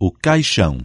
o caixão.